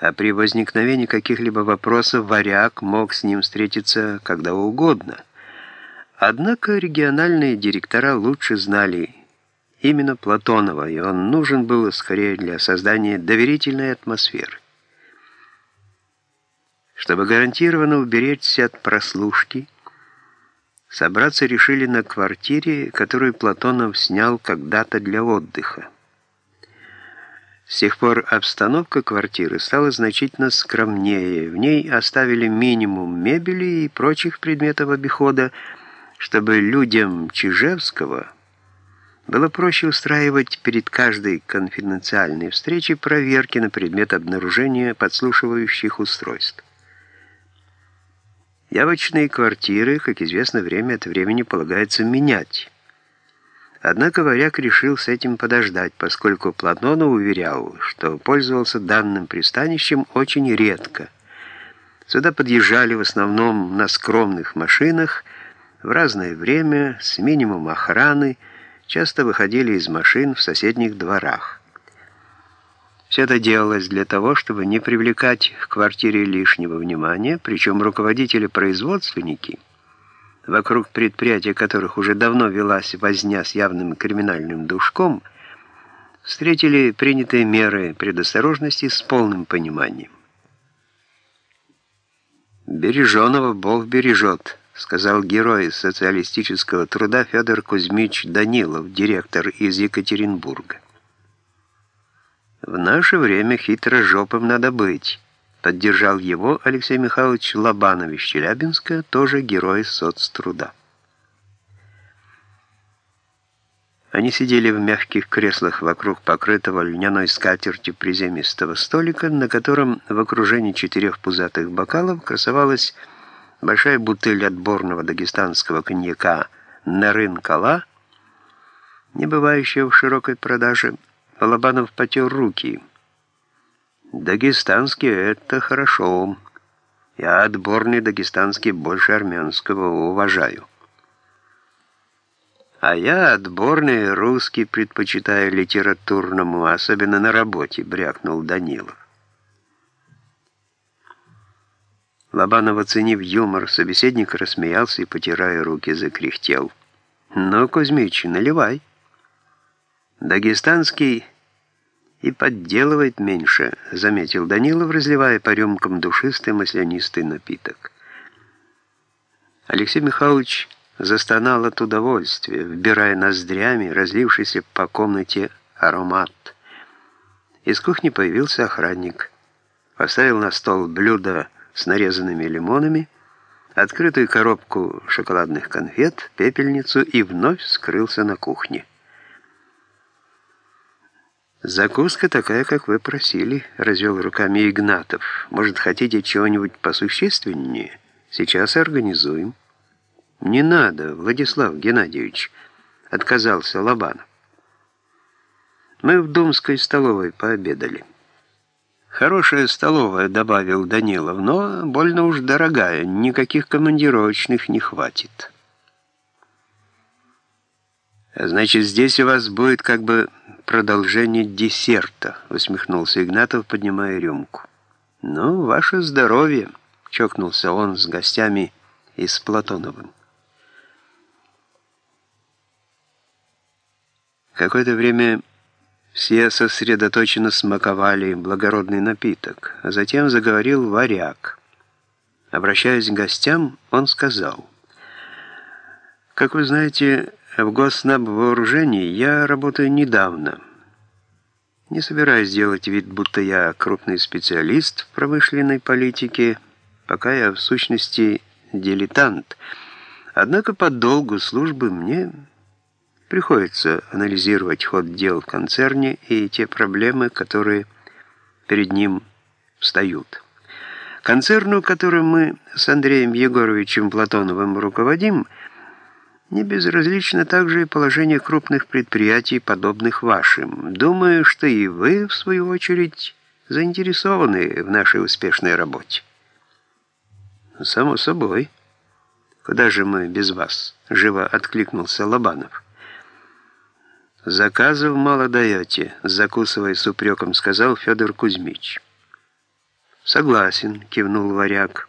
а при возникновении каких-либо вопросов варяг мог с ним встретиться когда угодно. Однако региональные директора лучше знали именно Платонова, и он нужен был скорее для создания доверительной атмосферы. Чтобы гарантированно уберечься от прослушки, собраться решили на квартире, которую Платонов снял когда-то для отдыха. С тех пор обстановка квартиры стала значительно скромнее. В ней оставили минимум мебели и прочих предметов обихода, чтобы людям Чижевского было проще устраивать перед каждой конфиденциальной встречей проверки на предмет обнаружения подслушивающих устройств. Явочные квартиры, как известно, время от времени полагается менять. Однако варяг решил с этим подождать, поскольку Платонов уверял, что пользовался данным пристанищем очень редко. Сюда подъезжали в основном на скромных машинах, в разное время, с минимум охраны, часто выходили из машин в соседних дворах. Все это делалось для того, чтобы не привлекать к квартире лишнего внимания, причем руководители-производственники, вокруг предприятия которых уже давно велась возня с явным криминальным душком, встретили принятые меры предосторожности с полным пониманием. «Береженого Бог бережет», сказал герой социалистического труда Федор Кузьмич Данилов, директор из Екатеринбурга. «В наше время хитрожопым надо быть», поддержал его Алексей Михайлович Лобанов из Челябинска, тоже герой соцтруда. Они сидели в мягких креслах вокруг покрытого льняной скатертью приземистого столика, на котором в окружении четырех пузатых бокалов красовалась большая бутыль отборного дагестанского коньяка «Нарын-Кала», не бывающая в широкой продаже, Балабанов потер руки. «Дагестанский — это хорошо. Я отборный дагестанский больше армянского уважаю». А я отборный русский предпочитаю литературному, особенно на работе, брякнул Данилов. Лобанов, оценив юмор, собеседник рассмеялся и, потирая руки, закряхтел. «Ну, Кузьмич, наливай». «Дагестанский и подделывает меньше», — заметил Данилов, разливая по рюмкам душистый маслянистый напиток. Алексей Михайлович застонал от удовольствия, вбирая ноздрями разлившийся по комнате аромат. Из кухни появился охранник. Поставил на стол блюдо с нарезанными лимонами, открытую коробку шоколадных конфет, пепельницу и вновь скрылся на кухне. «Закуска такая, как вы просили», — развел руками Игнатов. «Может, хотите чего-нибудь посущественнее? Сейчас организуем». «Не надо, Владислав Геннадьевич», — отказался Лобанов. «Мы в Думской столовой пообедали». «Хорошая столовая», — добавил Данилов, «но больно уж дорогая, никаких командировочных не хватит». «Значит, здесь у вас будет как бы продолжение десерта», — усмехнулся Игнатов, поднимая рюмку. «Ну, ваше здоровье», — чокнулся он с гостями и с Платоновым. Какое-то время все сосредоточенно смаковали благородный напиток, а затем заговорил варяг. Обращаясь к гостям, он сказал, «Как вы знаете, в Госнаб вооружении я работаю недавно. Не собираюсь делать вид, будто я крупный специалист в промышленной политике, пока я в сущности дилетант. Однако по долгу службы мне Приходится анализировать ход дел в концерне и те проблемы, которые перед ним встают. Концерну, которым мы с Андреем Егоровичем Платоновым руководим, не безразлично также и положение крупных предприятий, подобных вашим. Думаю, что и вы, в свою очередь, заинтересованы в нашей успешной работе. Само собой. Куда же мы без вас? Живо откликнулся Лобанов. «Заказов мало даете», — закусывая с упреком, сказал Федор Кузьмич. «Согласен», — кивнул варяг.